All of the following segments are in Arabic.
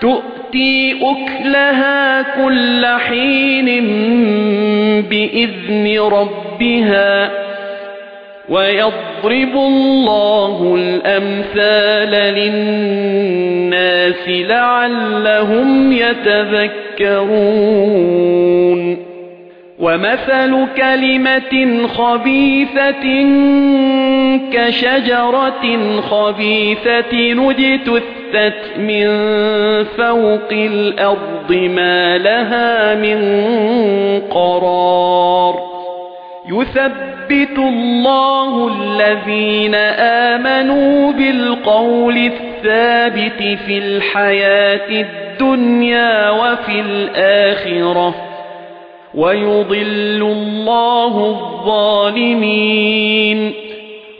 تؤتي أكلها كل حين بإذن ربها ويضرب الله الأمثال للناس لعلهم يتذكرون ومثل كلمة خبيثة كشجرة خبيثة نجتثت من فوق الأرض ما لها من قرار. يثبت الله الذين آمنوا بالقول الثابت في الحياة الدنيا وفي الآخرة. ويضل الله الظالمين.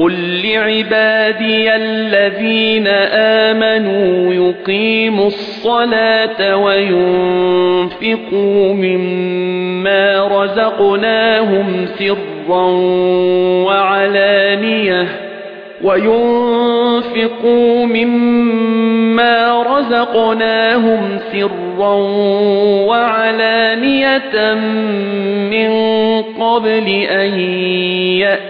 قل لعبادي الذين آمنوا يقيموا الصلاة وينفقوا مما رزقناهم سرا وعلانية وينفقوا مما رزقناهم سرا وعلانية من قبل أن يأتي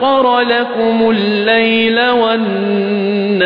سَخَّرَ لَكُمُ اللَّيْلَ وَالنَّهَارَ